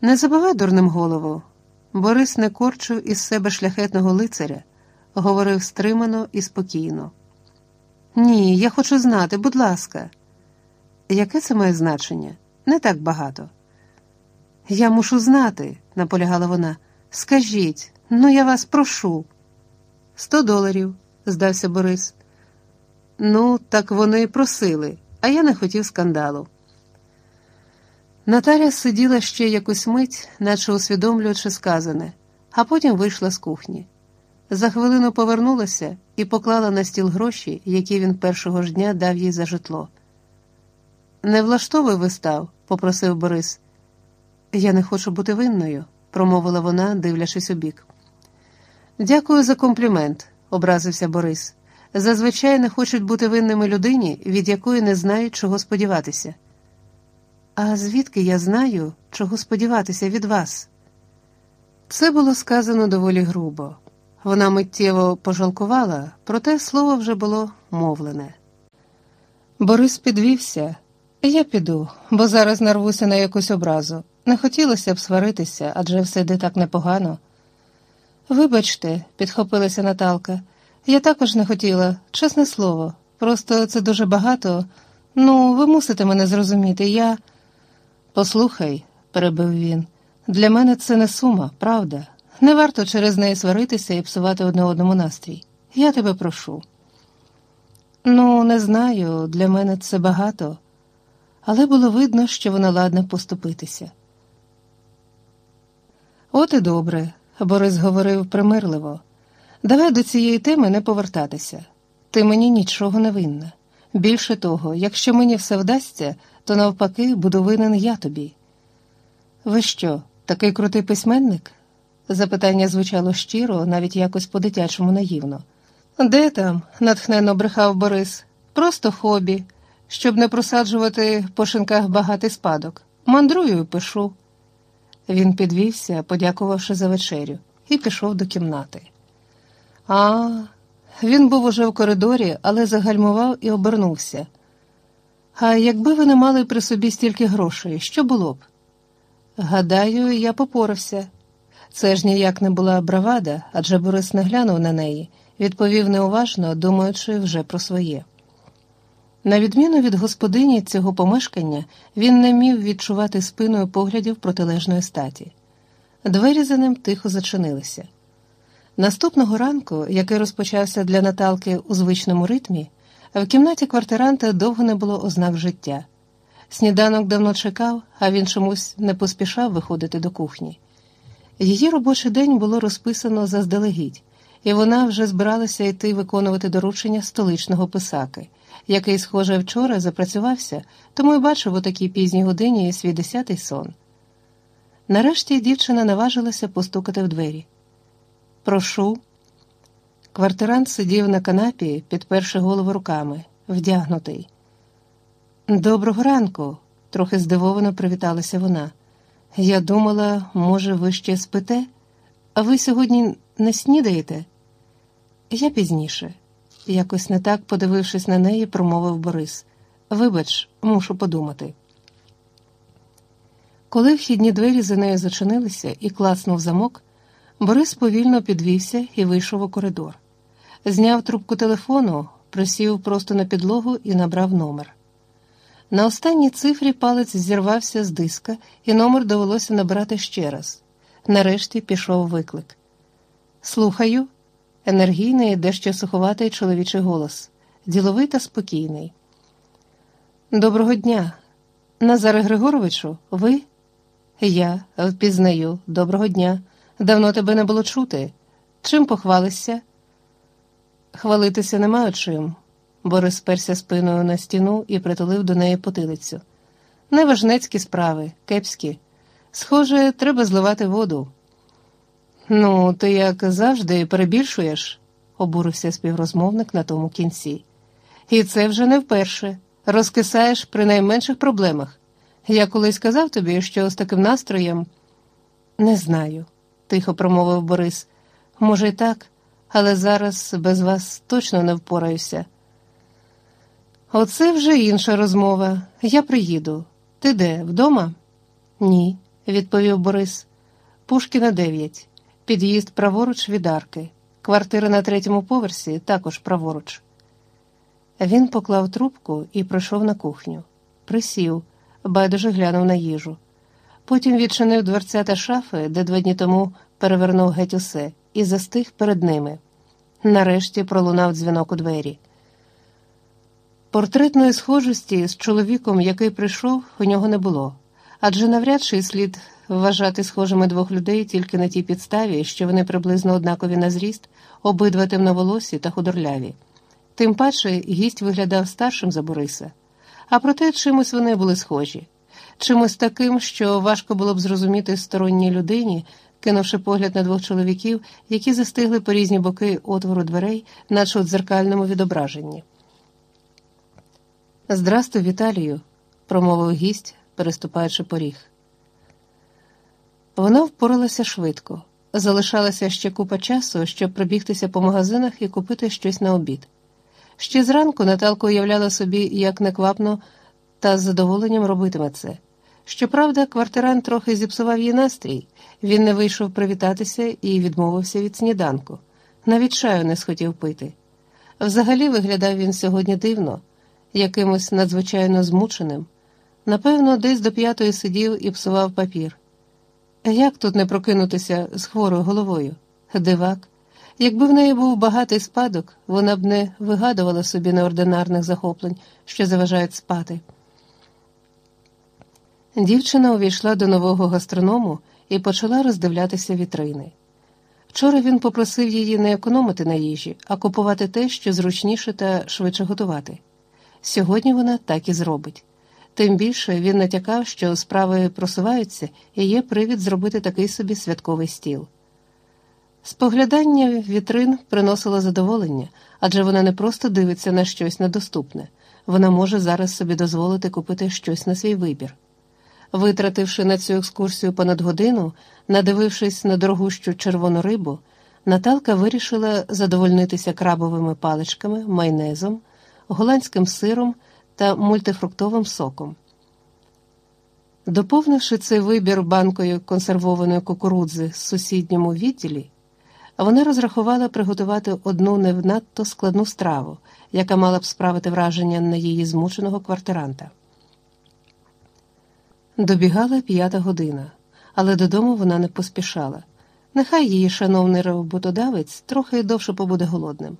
Не забивай дурним голову. Борис не корчив із себе шляхетного лицаря, говорив стримано і спокійно. Ні, я хочу знати, будь ласка, яке це має значення? Не так багато. Я мушу знати, наполягала вона. Скажіть, ну я вас прошу. Сто доларів, здався Борис. Ну, так вони просили, а я не хотів скандалу. Наталя сиділа ще якусь мить, наче усвідомлюючи сказане, а потім вийшла з кухні. За хвилину повернулася і поклала на стіл гроші, які він першого ж дня дав їй за житло. Не влаштовуй вистав, попросив Борис. Я не хочу бути винною, промовила вона, дивлячись у бік. Дякую за комплімент, образився Борис. Зазвичай не хочуть бути винними людині, від якої не знають, чого сподіватися. А звідки я знаю, чого сподіватися від вас? Це було сказано доволі грубо. Вона миттєво пожалкувала, проте слово вже було мовлене. Борис підвівся, я піду, бо зараз нарвуся на якусь образу. Не хотілося б сваритися, адже все йде так непогано. Вибачте, підхопилася Наталка, я також не хотіла, чесне слово. Просто це дуже багато. Ну, ви мусите мене зрозуміти. Я. Послухай, перебив він, для мене це не сума, правда. Не варто через неї сваритися і псувати одне одному настрій. Я тебе прошу. Ну, не знаю, для мене це багато, але було видно, що вона ладна поступитися. От і добре, Борис говорив примирливо. Давай до цієї теми не повертатися. Ти мені нічого не винна. Більше того, якщо мені все вдасться, то навпаки буду винен я тобі. Ви що, такий крутий письменник? Запитання звучало щиро, навіть якось по-дитячому наївно. Де там? натхненно брехав Борис. Просто хобі, щоб не просаджувати по шинках багатий спадок. Мандрую і пишу. Він підвівся, подякувавши за вечерю, і пішов до кімнати. А, він був уже в коридорі, але загальмував і обернувся. А якби ви не мали при собі стільки грошей, що було б? Гадаю, я попорався. Це ж ніяк не була бравада, адже Борис не глянув на неї, відповів неуважно, думаючи вже про своє. На відміну від господині цього помешкання, він не міг відчувати спиною поглядів протилежної статі. Двері за ним тихо зачинилися. Наступного ранку, який розпочався для Наталки у звичному ритмі, в кімнаті квартиранта довго не було ознак життя. Сніданок давно чекав, а він чомусь не поспішав виходити до кухні. Її робочий день було розписано заздалегідь, і вона вже збиралася йти виконувати доручення столичного писаки, який, схоже, вчора запрацювався, тому й бачив у такій пізній годині свій десятий сон. Нарешті дівчина наважилася постукати в двері. Прошу. Квартирант сидів на канапі, підперши голову руками, вдягнутий. Доброго ранку, трохи здивовано привіталася вона. Я думала, може, ви ще спите, а ви сьогодні не снідаєте? Я пізніше, якось не так, подивившись на неї, промовив Борис. Вибач, мушу подумати. Коли вхідні двері за нею зачинилися і класнув замок, Борис повільно підвівся і вийшов у коридор. Зняв трубку телефону, присів просто на підлогу і набрав номер. На останній цифрі палець зірвався з диска, і номер довелося набрати ще раз. Нарешті пішов виклик. Слухаю, енергійний, дещо суховатий чоловічий голос, діловий та спокійний. Доброго дня. Назаре Григоровичу, ви? Я впізнаю. Доброго дня. Давно тебе не було чути. Чим похвалишся? Хвалитися нема чим. Борис сперся спиною на стіну і притулив до неї потилицю. Неважнецькі справи, кепські. Схоже, треба зливати воду. Ну, ти, як завжди, перебільшуєш, обурився співрозмовник на тому кінці. І це вже не вперше. Розкисаєш при найменших проблемах. Я колись казав тобі, що з таким настроєм не знаю, тихо промовив Борис. Може, й так, але зараз без вас точно не впораюся. Оце вже інша розмова. Я приїду. Ти де, вдома? Ні. відповів Борис. Пушкіна 9. Під'їзд праворуч від арки. Квартира на третьому поверсі також праворуч. Він поклав трубку і пройшов на кухню. Присів, байдуже глянув на їжу. Потім відчинив дверця та шафи, де два дні тому перевернув геть усе, і застиг перед ними. Нарешті пролунав дзвінок у двері. Портретної схожості з чоловіком, який прийшов, у нього не було, адже навряд чи слід вважати схожими двох людей тільки на тій підставі, що вони приблизно однакові на зріст, обидва темноволосі та худорляві. Тим паче гість виглядав старшим за Бориса, а проте чимось вони були схожі, чимось таким, що важко було б зрозуміти сторонній людині, кинувши погляд на двох чоловіків, які застигли по різні боки отвору дверей, наче у дзеркальному відображенні. Здрастуй, Віталію, промовив гість, переступаючи поріг. Вона впоралася швидко. Залишалася ще купа часу, щоб пробігтися по магазинах і купити щось на обід. Ще зранку Наталка уявляла собі, як неквапно та з задоволенням робитиме це. Щоправда, квартирант трохи зіпсував її настрій, він не вийшов привітатися і відмовився від сніданку. Навіть чаю не схотів пити. Взагалі виглядав він сьогодні дивно, якимось надзвичайно змученим. Напевно, десь до п'ятої сидів і псував папір. Як тут не прокинутися з хворою головою? Дивак. Якби в неї був багатий спадок, вона б не вигадувала собі неординарних захоплень, що заважають спати. Дівчина увійшла до нового гастроному і почала роздивлятися вітрини. Вчора він попросив її не економити на їжі, а купувати те, що зручніше та швидше готувати. Сьогодні вона так і зробить. Тим більше він натякав, що справи просуваються і є привід зробити такий собі святковий стіл. Споглядання вітрин приносило задоволення, адже вона не просто дивиться на щось недоступне, вона може зараз собі дозволити купити щось на свій вибір. Витративши на цю екскурсію понад годину, надивившись на дорогущу червону рибу, Наталка вирішила задовольнитися крабовими паличками, майонезом, голландським сиром та мультифруктовим соком. Доповнивши цей вибір банкою консервованої кукурудзи в сусідньому відділі, вона розрахувала приготувати одну не надто складну страву, яка мала б справити враження на її змученого квартиранта. Добігала п'ята година, але додому вона не поспішала. Нехай її шановний роботодавець трохи довше побуде голодним.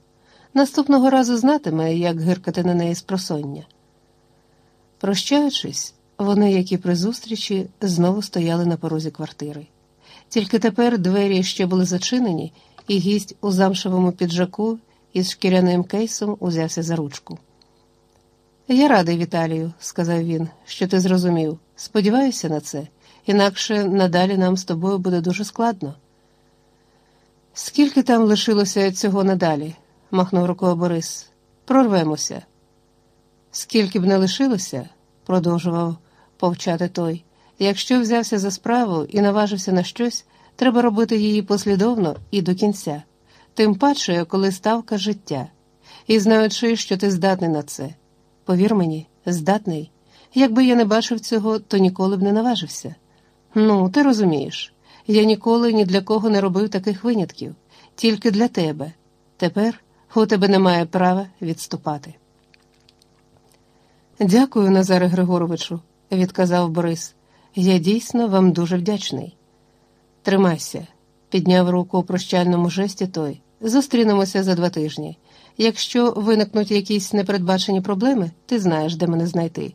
Наступного разу знатиме, як гиркати на неї з просоння. Прощаючись, вони, як і при зустрічі, знову стояли на порозі квартири. Тільки тепер двері ще були зачинені, і гість у замшевому піджаку із шкіряним кейсом узявся за ручку. Я радий, Віталію, сказав він, що ти зрозумів. Сподіваюся на це, інакше надалі нам з тобою буде дуже складно. Скільки там лишилося цього надалі? махнув рукою Борис. Прорвемося. Скільки б не лишилося, продовжував повчати той, якщо взявся за справу і наважився на щось, треба робити її послідовно і до кінця, тим паче, коли ставка життя, і знаючи, що ти здатний на це. Повір мені, здатний. Якби я не бачив цього, то ніколи б не наважився. Ну, ти розумієш, я ніколи ні для кого не робив таких винятків, тільки для тебе. Тепер у тебе немає права відступати. Дякую, Назаре Григоровичу, відказав Борис. Я дійсно вам дуже вдячний. Тримайся, підняв руку у прощальному жесті той. Зустрінемося за два тижні. Якщо виникнуть якісь непередбачені проблеми, ти знаєш, де мене знайти.